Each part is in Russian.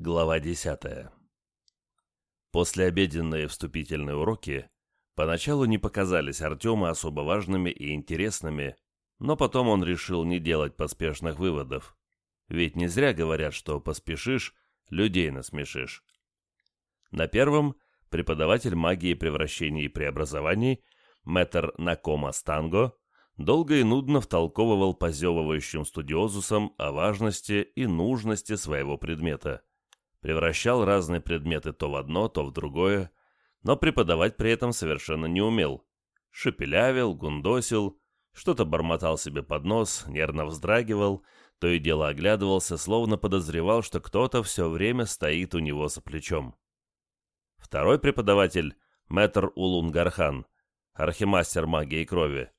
Глава 10. Послеобеденные вступительные уроки поначалу не показались Артему особо важными и интересными, но потом он решил не делать поспешных выводов. Ведь не зря говорят, что поспешишь, людей насмешишь. На первом преподаватель магии превращений и преобразований мэтр Накома Станго долго и нудно втолковывал позевывающим студиозусам о важности и нужности своего предмета – превращал разные предметы то в одно, то в другое, но преподавать при этом совершенно не умел. Шепелявил, гундосил, что-то бормотал себе под нос, нервно вздрагивал, то и дело оглядывался, словно подозревал, что кто-то все время стоит у него за плечом. Второй преподаватель, мэтр Улунгархан, архимастер магии крови,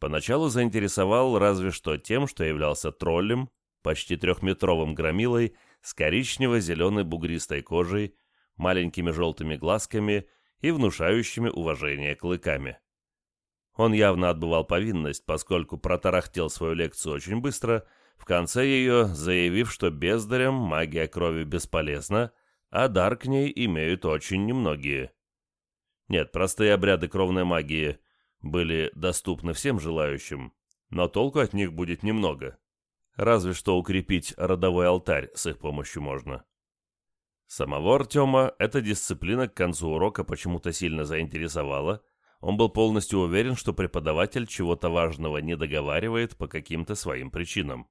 поначалу заинтересовал разве что тем, что являлся троллем, почти трехметровым громилой с коричнево-зеленой бугристой кожей, маленькими желтыми глазками и внушающими уважение клыками. Он явно отбывал повинность, поскольку протарахтел свою лекцию очень быстро, в конце ее заявив, что бездарям магия крови бесполезна, а дар к ней имеют очень немногие. Нет, простые обряды кровной магии были доступны всем желающим, но толку от них будет немного. Разве что укрепить родовой алтарь с их помощью можно. Самого Артема эта дисциплина к концу урока почему-то сильно заинтересовала. Он был полностью уверен, что преподаватель чего-то важного не договаривает по каким-то своим причинам.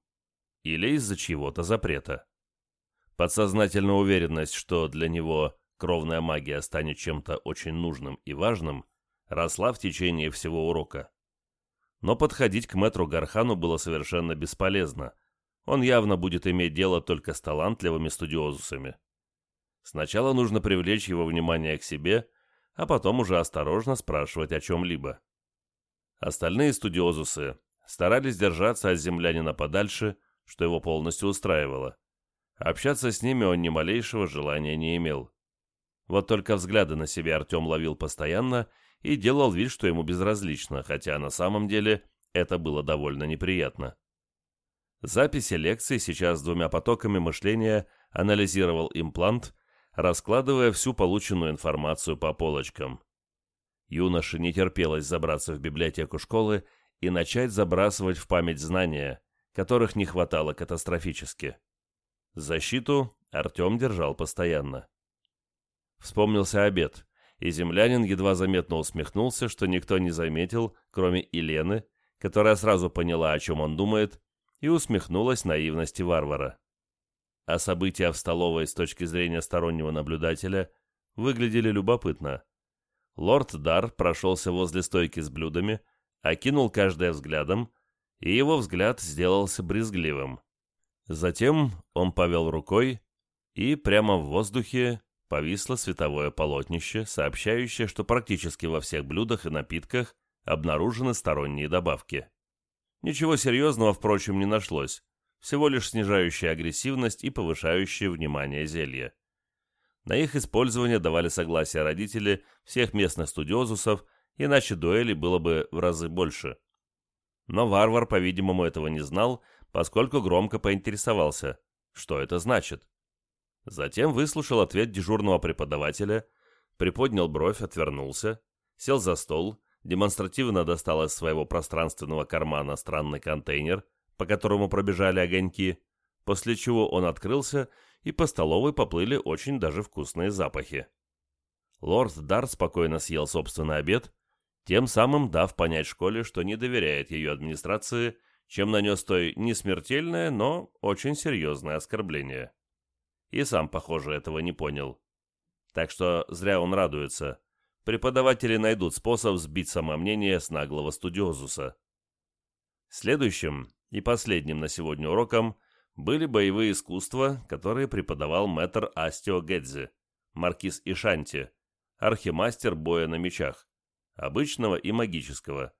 Или из-за чего-то запрета. Подсознательная уверенность, что для него кровная магия станет чем-то очень нужным и важным, росла в течение всего урока но подходить к мэтру Гархану было совершенно бесполезно. Он явно будет иметь дело только с талантливыми студиозусами. Сначала нужно привлечь его внимание к себе, а потом уже осторожно спрашивать о чем-либо. Остальные студиозусы старались держаться от землянина подальше, что его полностью устраивало. Общаться с ними он ни малейшего желания не имел. Вот только взгляды на себя Артем ловил постоянно и делал вид, что ему безразлично, хотя на самом деле это было довольно неприятно. Записи лекции сейчас двумя потоками мышления анализировал имплант, раскладывая всю полученную информацию по полочкам. Юноше не терпелось забраться в библиотеку школы и начать забрасывать в память знания, которых не хватало катастрофически. Защиту Артем держал постоянно. Вспомнился обед, и землянин едва заметно усмехнулся, что никто не заметил, кроме Елены, которая сразу поняла, о чем он думает, и усмехнулась наивности варвара. А события в столовой с точки зрения стороннего наблюдателя выглядели любопытно. Лорд Дар прошелся возле стойки с блюдами, окинул каждое взглядом, и его взгляд сделался брезгливым. Затем он повел рукой, и прямо в воздухе повисло световое полотнище, сообщающее, что практически во всех блюдах и напитках обнаружены сторонние добавки. Ничего серьезного, впрочем, не нашлось, всего лишь снижающее агрессивность и повышающее внимание зелья. На их использование давали согласие родители всех местных студиозусов, иначе дуэли было бы в разы больше. Но варвар, по-видимому, этого не знал, поскольку громко поинтересовался, что это значит. Затем выслушал ответ дежурного преподавателя, приподнял бровь, отвернулся, сел за стол, демонстративно достал из своего пространственного кармана странный контейнер, по которому пробежали огоньки, после чего он открылся, и по столовой поплыли очень даже вкусные запахи. Лорд Дар спокойно съел собственный обед, тем самым дав понять школе, что не доверяет ее администрации, чем нанес той не смертельное, но очень серьезное оскорбление и сам, похоже, этого не понял. Так что зря он радуется. Преподаватели найдут способ сбить самомнение с наглого студиозуса. Следующим и последним на сегодня уроком были боевые искусства, которые преподавал мэтр Астио Гэдзи, маркиз Ишанти, архимастер боя на мечах, обычного и магического,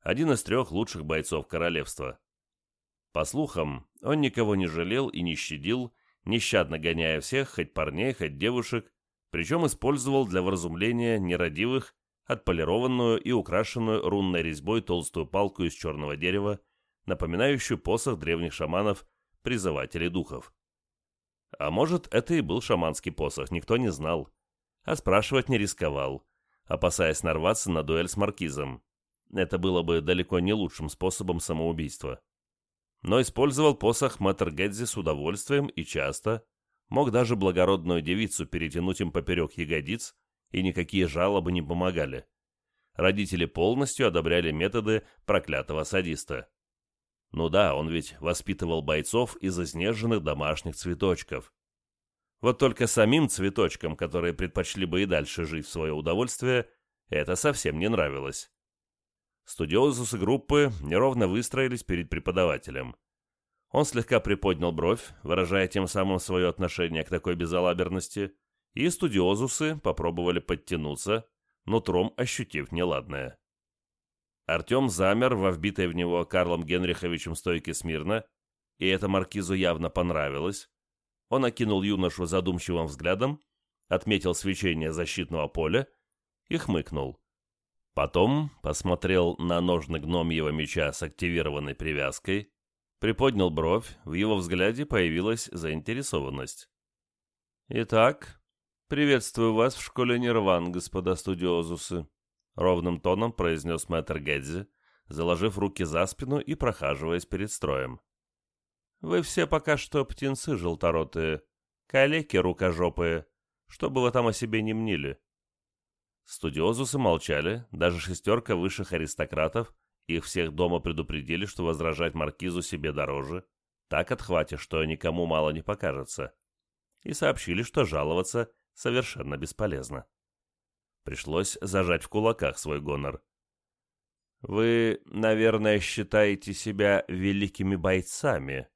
один из трех лучших бойцов королевства. По слухам, он никого не жалел и не щадил, нещадно гоняя всех, хоть парней, хоть девушек, причем использовал для вразумления нерадивых отполированную и украшенную рунной резьбой толстую палку из черного дерева, напоминающую посох древних шаманов, призывателей духов. А может, это и был шаманский посох, никто не знал. А спрашивать не рисковал, опасаясь нарваться на дуэль с маркизом. Это было бы далеко не лучшим способом самоубийства. Но использовал посох Мэтр Гэдзи с удовольствием и часто, мог даже благородную девицу перетянуть им поперек ягодиц, и никакие жалобы не помогали. Родители полностью одобряли методы проклятого садиста. Ну да, он ведь воспитывал бойцов из изнеженных домашних цветочков. Вот только самим цветочкам, которые предпочли бы и дальше жить в свое удовольствие, это совсем не нравилось. Студиозусы группы неровно выстроились перед преподавателем. Он слегка приподнял бровь, выражая тем самым свое отношение к такой безалаберности, и студиозусы попробовали подтянуться, нутром ощутив неладное. Артем замер во вбитой в него Карлом Генриховичем стойке смирно, и это маркизу явно понравилось. Он окинул юношу задумчивым взглядом, отметил свечение защитного поля и хмыкнул. Потом посмотрел на ножны гномьего меча с активированной привязкой, приподнял бровь, в его взгляде появилась заинтересованность. «Итак, приветствую вас в школе Нирван, господа студиозусы», ровным тоном произнес мэтр Гэдзи, заложив руки за спину и прохаживаясь перед строем. «Вы все пока что птенцы желторотые, калеки рукожопые, что бы вы там о себе не мнили». Студиозусы молчали, даже шестерка высших аристократов, их всех дома предупредили, что возражать маркизу себе дороже, так отхватишь, что никому мало не покажется, и сообщили, что жаловаться совершенно бесполезно. Пришлось зажать в кулаках свой гонор. «Вы, наверное, считаете себя великими бойцами?»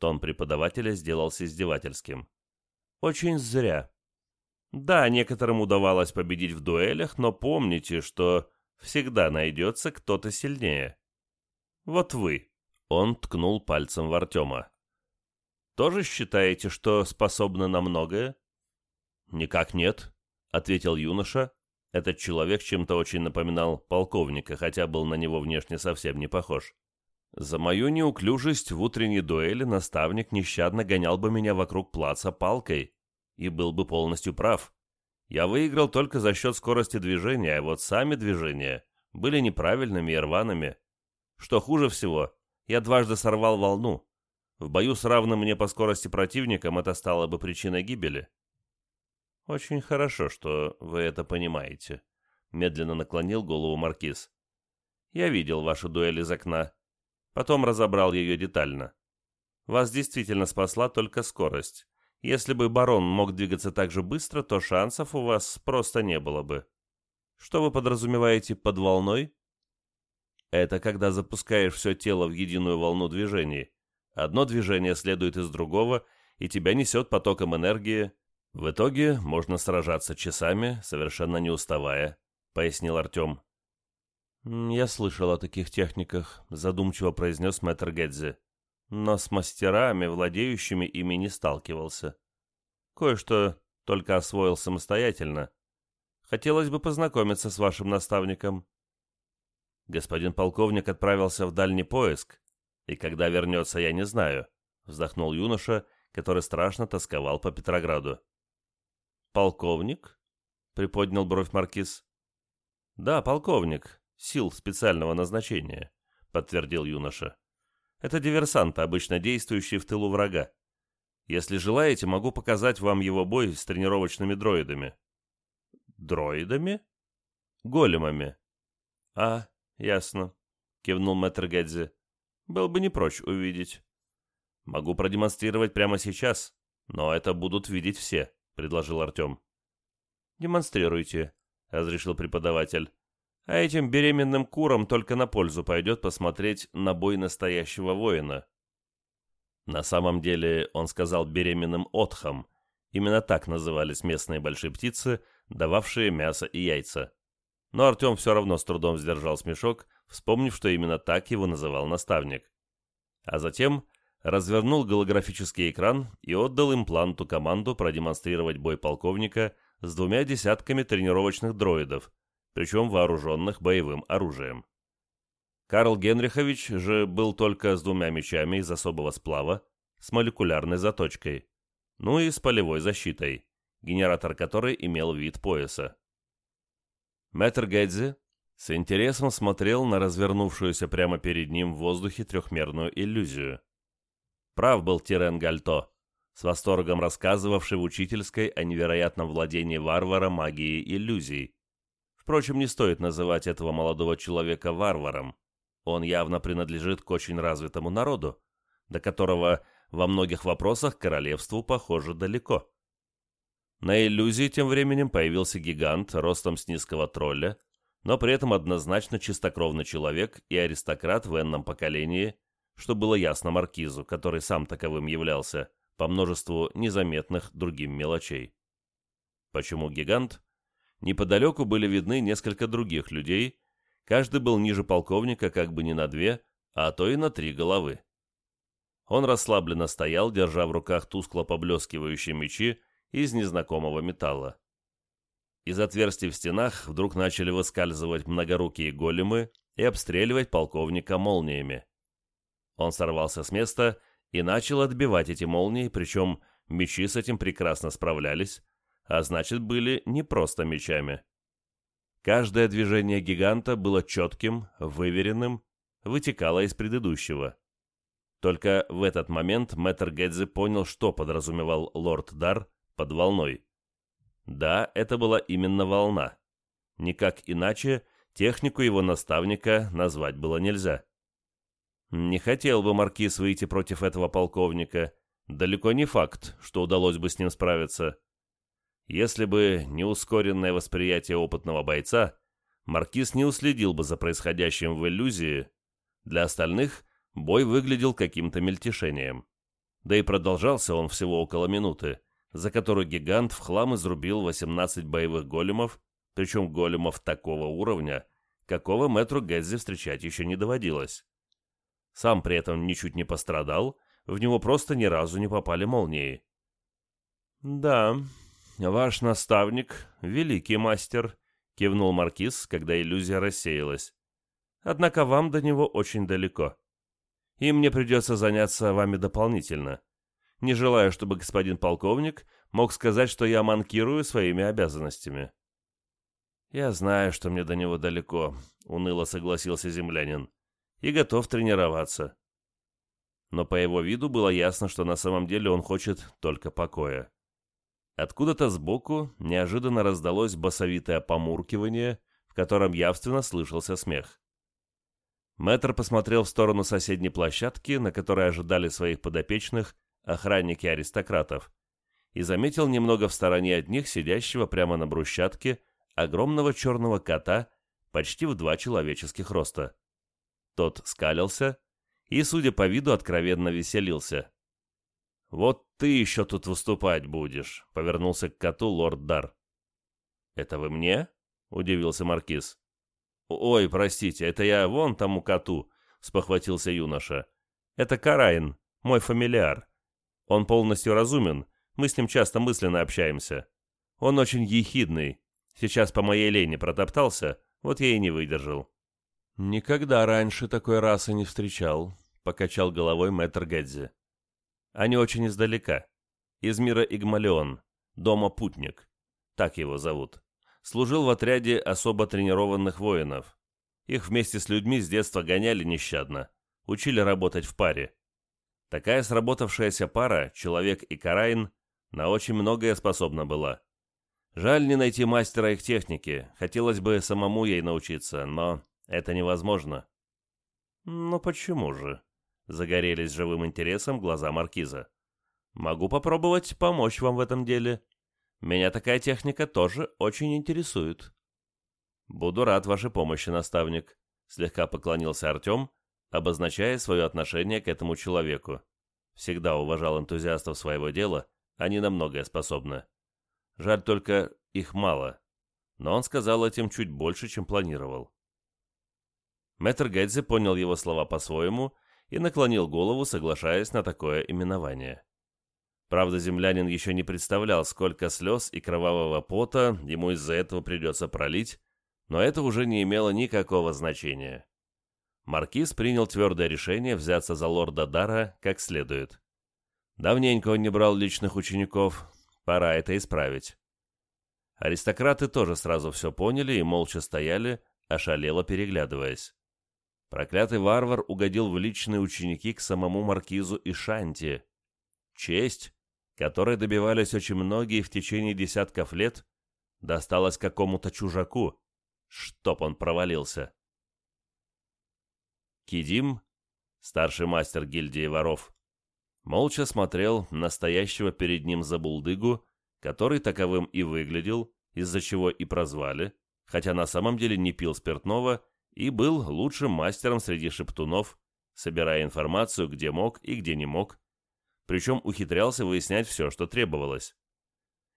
Тон преподавателя сделался издевательским. «Очень зря. Да, некоторым удавалось победить в дуэлях, но помните, что всегда найдется кто-то сильнее. Вот вы». Он ткнул пальцем в Артема. «Тоже считаете, что способны на многое?» «Никак нет», — ответил юноша, этот человек чем-то очень напоминал полковника, хотя был на него внешне совсем не похож. За мою неуклюжесть в утренней дуэли наставник нещадно гонял бы меня вокруг плаца палкой и был бы полностью прав. Я выиграл только за счет скорости движения, а вот сами движения были неправильными и рваными. Что хуже всего, я дважды сорвал волну. В бою с равным мне по скорости противником это стало бы причиной гибели. «Очень хорошо, что вы это понимаете», — медленно наклонил голову Маркиз. «Я видел вашу дуэль из окна. Потом разобрал ее детально. Вас действительно спасла только скорость. Если бы барон мог двигаться так же быстро, то шансов у вас просто не было бы. Что вы подразумеваете под волной?» Это когда запускаешь все тело в единую волну движений. Одно движение следует из другого, и тебя несет потоком энергии, в итоге можно сражаться часами, совершенно не уставая, пояснил Артем. «Я слышал о таких техниках», — задумчиво произнес мэтр Гэдзи. «Но с мастерами, владеющими ими, не сталкивался. Кое-что только освоил самостоятельно. Хотелось бы познакомиться с вашим наставником». «Господин полковник отправился в дальний поиск, и когда вернется, я не знаю», — вздохнул юноша, который страшно тосковал по Петрограду. «Полковник?» — приподнял бровь маркиз. «Да, полковник. Сил специального назначения», — подтвердил юноша. «Это диверсант, обычно действующий в тылу врага. Если желаете, могу показать вам его бой с тренировочными дроидами». «Дроидами?» «Големами». «А, ясно», — кивнул мэтр Гэдзи. «Был бы не прочь увидеть». «Могу продемонстрировать прямо сейчас, но это будут видеть все» предложил Артем. «Демонстрируйте», — разрешил преподаватель. «А этим беременным курам только на пользу пойдет посмотреть на бой настоящего воина». На самом деле он сказал беременным отхам. Именно так назывались местные большие птицы, дававшие мясо и яйца. Но Артем все равно с трудом сдержал смешок, вспомнив, что именно так его называл наставник. А затем развернул голографический экран и отдал импланту команду продемонстрировать бой полковника с двумя десятками тренировочных дроидов, причем вооруженных боевым оружием. Карл Генрихович же был только с двумя мечами из особого сплава с молекулярной заточкой. ну и с полевой защитой, генератор которой имел вид пояса. Мэтр Гэдзи с интересом смотрел на развернувшуюся прямо перед ним в воздухе трехмерную иллюзию. Прав был Тирен Гальто, с восторгом рассказывавший в учительской о невероятном владении варвара магией иллюзий. Впрочем, не стоит называть этого молодого человека варваром. Он явно принадлежит к очень развитому народу, до которого во многих вопросах королевству, похоже, далеко. На иллюзии тем временем появился гигант ростом с низкого тролля, но при этом однозначно чистокровный человек и аристократ в энном поколении, что было ясно маркизу, который сам таковым являлся, по множеству незаметных другим мелочей. Почему гигант? Неподалеку были видны несколько других людей, каждый был ниже полковника как бы не на две, а то и на три головы. Он расслабленно стоял, держа в руках тускло поблескивающие мечи из незнакомого металла. Из отверстий в стенах вдруг начали выскальзывать многорукие големы и обстреливать полковника молниями. Он сорвался с места и начал отбивать эти молнии, причем мечи с этим прекрасно справлялись, а значит были не просто мечами. Каждое движение гиганта было четким, выверенным, вытекало из предыдущего. Только в этот момент мэтр Гэдзи понял, что подразумевал лорд Дар под волной. Да, это была именно волна. Никак иначе технику его наставника назвать было нельзя. Не хотел бы маркиз выйти против этого полковника. Далеко не факт, что удалось бы с ним справиться. Если бы не ускоренное восприятие опытного бойца, маркиз не уследил бы за происходящим в иллюзии. Для остальных бой выглядел каким-то мельтешением. Да и продолжался он всего около минуты, за которую гигант в хлам изрубил 18 боевых големов, причем големов такого уровня, какого мэтру Гэдзи встречать еще не доводилось. Сам при этом ничуть не пострадал, в него просто ни разу не попали молнии. «Да, ваш наставник — великий мастер», — кивнул Маркиз, когда иллюзия рассеялась. «Однако вам до него очень далеко. И мне придется заняться вами дополнительно. Не желаю, чтобы господин полковник мог сказать, что я манкирую своими обязанностями». «Я знаю, что мне до него далеко», — уныло согласился землянин и готов тренироваться. Но по его виду было ясно, что на самом деле он хочет только покоя. Откуда-то сбоку неожиданно раздалось басовитое помуркивание, в котором явственно слышался смех. Мэтр посмотрел в сторону соседней площадки, на которой ожидали своих подопечных охранники аристократов, и заметил немного в стороне от них сидящего прямо на брусчатке огромного черного кота почти в два человеческих роста. Тот скалился и, судя по виду, откровенно веселился. «Вот ты еще тут выступать будешь», — повернулся к коту лорд Дар. «Это вы мне?» — удивился маркиз. «Ой, простите, это я вон тому коту», — спохватился юноша. «Это Карайн, мой фамилиар. Он полностью разумен, мы с ним часто мысленно общаемся. Он очень ехидный. Сейчас по моей лени протоптался, вот я и не выдержал». «Никогда раньше такой расы не встречал», — покачал головой мэтр Гэдзи. «Они очень издалека. Из мира Игмалион, дома Путник. Так его зовут. Служил в отряде особо тренированных воинов. Их вместе с людьми с детства гоняли нещадно. Учили работать в паре. Такая сработавшаяся пара, человек и Карайн, на очень многое способна была. Жаль не найти мастера их техники, хотелось бы самому ей научиться, но это невозможно. Но почему же? Загорелись живым интересом глаза маркиза. Могу попробовать помочь вам в этом деле. Меня такая техника тоже очень интересует. Буду рад вашей помощи, наставник, слегка поклонился Артем, обозначая свое отношение к этому человеку. Всегда уважал энтузиастов своего дела, они на многое способны. Жаль только, их мало. Но он сказал этим чуть больше, чем планировал. Мэтр Гэдзи понял его слова по-своему и наклонил голову, соглашаясь на такое именование. Правда, землянин еще не представлял, сколько слез и кровавого пота ему из-за этого придется пролить, но это уже не имело никакого значения. Маркиз принял твердое решение взяться за лорда Дара как следует. Давненько он не брал личных учеников, пора это исправить. Аристократы тоже сразу все поняли и молча стояли, ошалело переглядываясь. Проклятый варвар угодил в личные ученики к самому маркизу и Шанти. Честь, которой добивались очень многие в течение десятков лет, досталась какому-то чужаку, чтоб он провалился. Кидим, старший мастер гильдии воров, молча смотрел настоящего перед ним забулдыгу, который таковым и выглядел, из-за чего и прозвали, хотя на самом деле не пил спиртного и был лучшим мастером среди шептунов, собирая информацию, где мог и где не мог, причем ухитрялся выяснять все, что требовалось.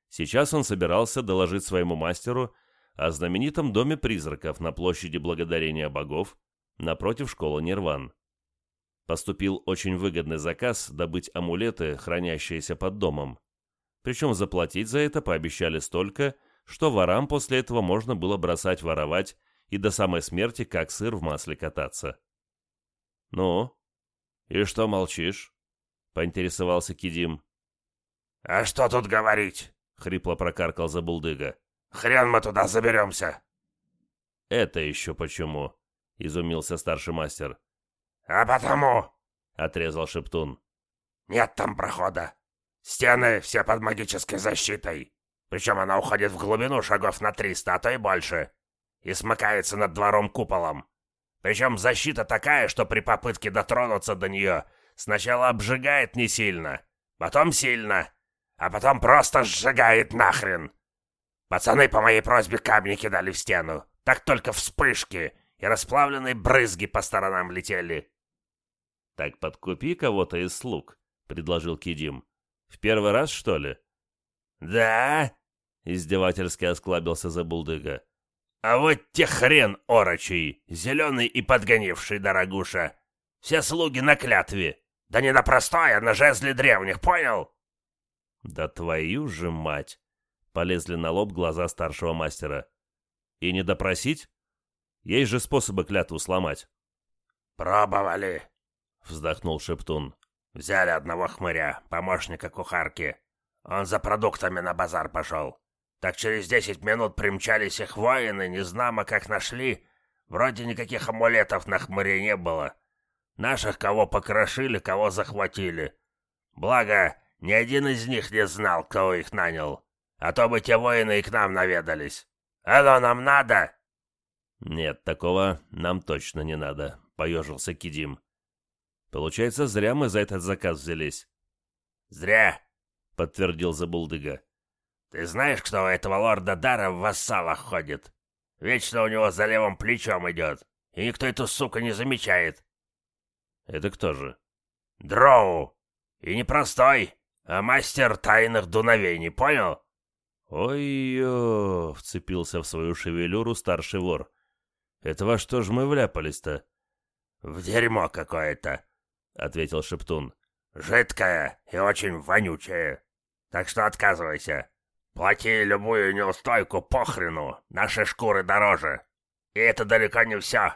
Сейчас он собирался доложить своему мастеру о знаменитом доме призраков на площади Благодарения Богов напротив школы Нирван. Поступил очень выгодный заказ добыть амулеты, хранящиеся под домом. Причем заплатить за это пообещали столько, что ворам после этого можно было бросать воровать и до самой смерти как сыр в масле кататься. «Ну, и что молчишь?» — поинтересовался Кидим. «А что тут говорить?» — хрипло прокаркал Забулдыга. «Хрен мы туда заберемся!» «Это еще почему?» — изумился старший мастер. «А потому!» — отрезал Шептун. «Нет там прохода. Стены все под магической защитой. Причем она уходит в глубину шагов на триста, а то и больше и смыкается над двором куполом. Причем защита такая, что при попытке дотронуться до нее сначала обжигает не сильно, потом сильно, а потом просто сжигает нахрен. Пацаны по моей просьбе камни кидали в стену. Так только вспышки и расплавленные брызги по сторонам летели. «Так подкупи кого-то из слуг», — предложил Кидим. «В первый раз, что ли?» «Да?» — издевательски осклабился Забулдыга. А вот те хрен орочий, зеленый и подгонивший, дорогуша. Все слуги на клятве. Да не на простой, а на жезле древних, понял? Да твою же мать! Полезли на лоб глаза старшего мастера. И не допросить? Есть же способы клятву сломать. Пробовали, вздохнул Шептун. Взяли одного хмыря, помощника кухарки. Он за продуктами на базар пошел. Так через десять минут примчались их воины, не знамо как нашли. Вроде никаких амулетов на хмыре не было. Наших кого покрошили, кого захватили. Благо, ни один из них не знал, кого их нанял. А то бы те воины и к нам наведались. Это нам надо?» «Нет, такого нам точно не надо», — поежился Кидим. «Получается, зря мы за этот заказ взялись». «Зря», — подтвердил Забулдыга. Ты знаешь, кто у этого лорда Дара в вассалах ходит? Вечно у него за левым плечом идет, и никто эту суку не замечает. Это кто же? Дроу. И не простой, а мастер тайных дуновений, понял? Ой-ё, вцепился в свою шевелюру старший вор. Это во что ж мы вляпались-то? В дерьмо какое-то, ответил Шептун. Жидкое и очень вонючее. Так что отказывайся. Плати любую неустойку похрену, наши шкуры дороже. И это далеко не все.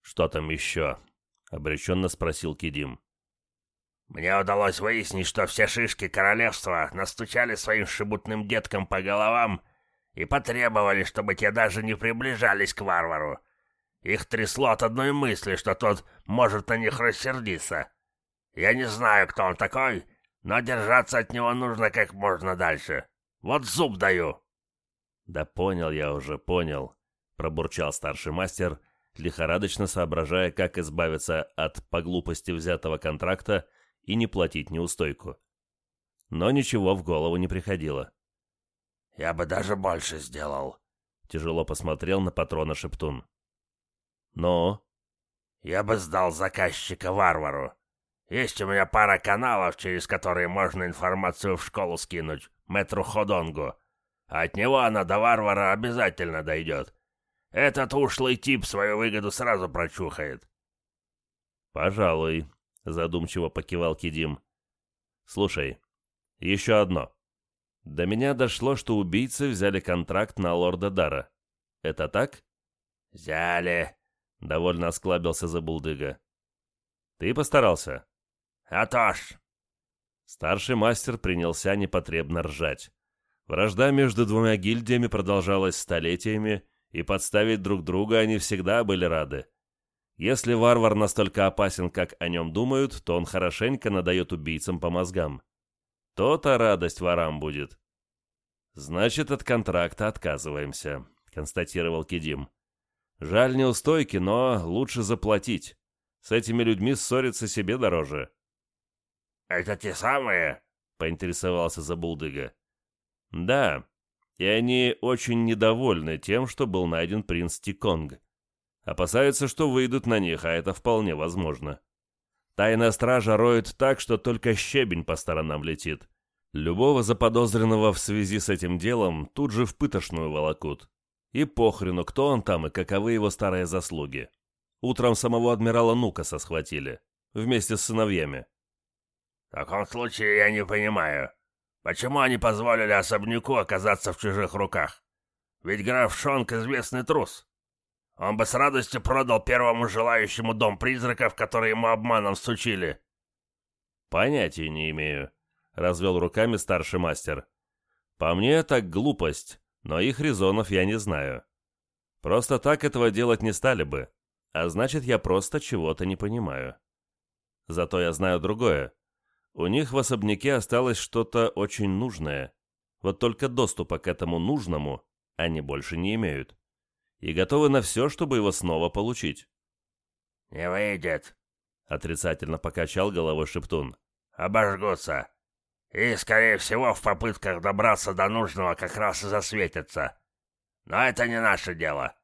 Что там еще? Обреченно спросил Кидим. Мне удалось выяснить, что все шишки королевства настучали своим шебутным деткам по головам и потребовали, чтобы те даже не приближались к варвару. Их трясло от одной мысли, что тот может на них рассердиться. Я не знаю, кто он такой, но держаться от него нужно как можно дальше. Вот зуб даю!» «Да понял я уже, понял», — пробурчал старший мастер, лихорадочно соображая, как избавиться от по глупости взятого контракта и не платить неустойку. Но ничего в голову не приходило. «Я бы даже больше сделал», — тяжело посмотрел на патрона Шептун. «Но...» «Я бы сдал заказчика варвару. Есть у меня пара каналов, через которые можно информацию в школу скинуть, мэтру Ходонгу. От него она до варвара обязательно дойдет. Этот ушлый тип свою выгоду сразу прочухает. «Пожалуй», — задумчиво покивал Кидим. «Слушай, еще одно. До меня дошло, что убийцы взяли контракт на лорда Дара. Это так?» «Взяли», — довольно осклабился Забулдыга. «Ты постарался?» А то. Старший мастер принялся непотребно ржать. Вражда между двумя гильдиями продолжалась столетиями, и подставить друг друга они всегда были рады. Если варвар настолько опасен, как о нем думают, то он хорошенько надает убийцам по мозгам. То-то радость ворам будет. «Значит, от контракта отказываемся», — констатировал Кедим. «Жаль неустойки, но лучше заплатить. С этими людьми ссориться себе дороже». «Это те самые?» — поинтересовался Забулдыга. «Да, и они очень недовольны тем, что был найден принц Тиконг. Опасаются, что выйдут на них, а это вполне возможно. Тайная стража роет так, что только щебень по сторонам летит. Любого заподозренного в связи с этим делом тут же в пытошную волокут. И похрену, кто он там и каковы его старые заслуги. Утром самого адмирала Нукаса схватили, вместе с сыновьями. В таком случае я не понимаю, почему они позволили особняку оказаться в чужих руках? Ведь граф Шонг известный трус. Он бы с радостью продал первому желающему дом призраков, который ему обманом сучили. Понятия не имею, развел руками старший мастер. По мне, так глупость, но их резонов я не знаю. Просто так этого делать не стали бы, а значит, я просто чего-то не понимаю. Зато я знаю другое. У них в особняке осталось что-то очень нужное. Вот только доступа к этому нужному они больше не имеют. И готовы на все, чтобы его снова получить. «Не выйдет», — отрицательно покачал головой Шептун. «Обожгутся. И, скорее всего, в попытках добраться до нужного как раз и засветятся. Но это не наше дело.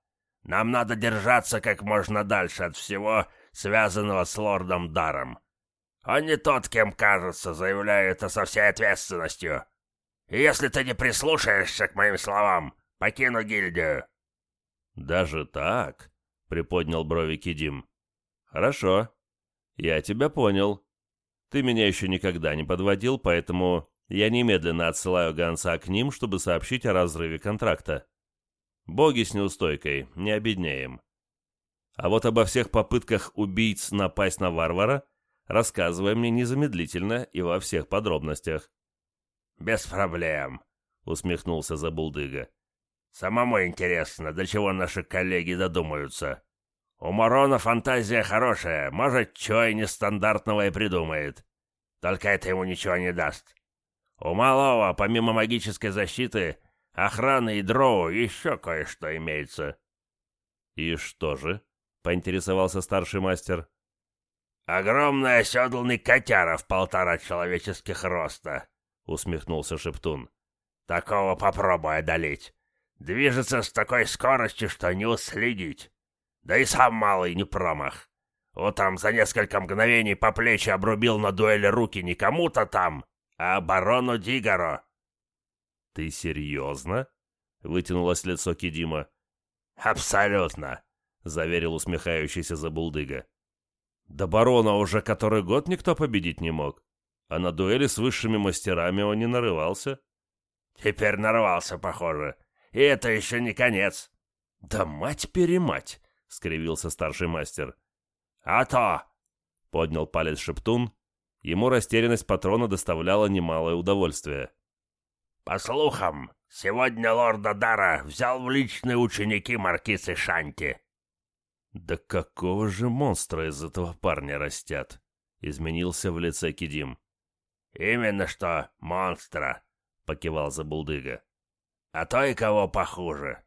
Нам надо держаться как можно дальше от всего, связанного с лордом Даром. Он не тот, кем кажется, заявляю это со всей ответственностью. И если ты не прислушаешься к моим словам, покину гильдию». «Даже так?» — приподнял брови Кидим. «Хорошо. Я тебя понял. Ты меня еще никогда не подводил, поэтому я немедленно отсылаю гонца к ним, чтобы сообщить о разрыве контракта. Боги с неустойкой, не обеднеем. А вот обо всех попытках убийц напасть на варвара — рассказывай мне незамедлительно и во всех подробностях». «Без проблем», — усмехнулся Забулдыга. «Самому интересно, до чего наши коллеги додумаются. У Марона фантазия хорошая, может, чего и нестандартного и придумает. Только это ему ничего не даст. У Малого, помимо магической защиты, охраны и дроу еще кое-что имеется». «И что же?» — поинтересовался старший мастер. «Огромный оседланный котяра в полтора человеческих роста», — усмехнулся Шептун. «Такого попробуй одолеть. Движется с такой скоростью, что не уследить. Да и сам малый не промах. Вот там за несколько мгновений по плечи обрубил на дуэли руки не кому-то там, а барону Дигаро». «Ты серьезно?» — вытянулось лицо Кидима. «Абсолютно», — заверил усмехающийся Забулдыга. Да барона уже который год никто победить не мог. А на дуэли с высшими мастерами он не нарывался. Теперь нарвался, похоже. И это еще не конец. Да мать-перемать, скривился старший мастер. А то! Поднял палец Шептун. Ему растерянность патрона доставляла немалое удовольствие. По слухам, сегодня лорда Дара взял в личные ученики маркисы Шанти. «Да какого же монстра из этого парня растят?» — изменился в лице Кидим. «Именно что монстра», — покивал Забулдыга. «А то и кого похуже.